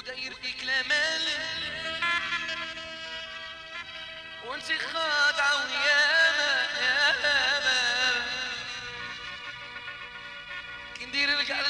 وداير فيك لا مال وانت خاضعة وياما ياما كندير لك على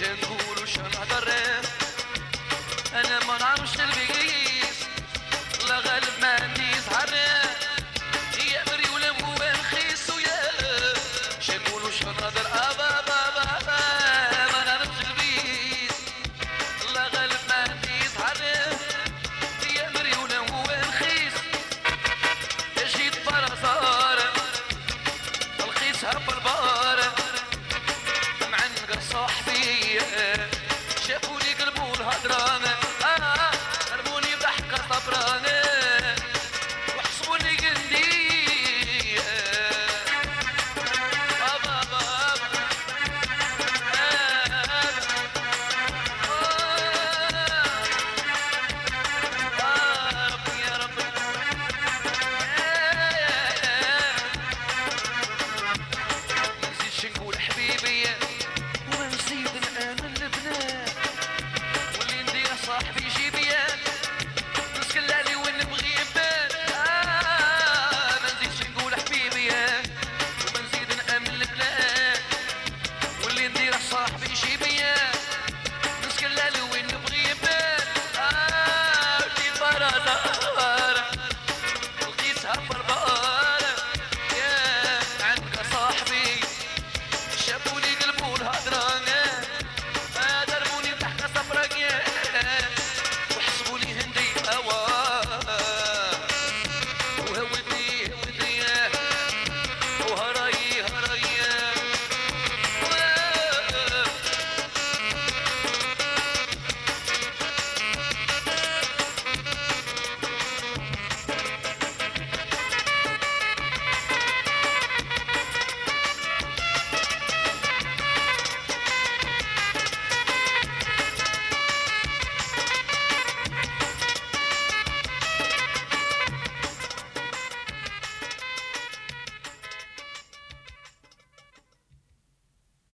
Russian